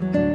嗯。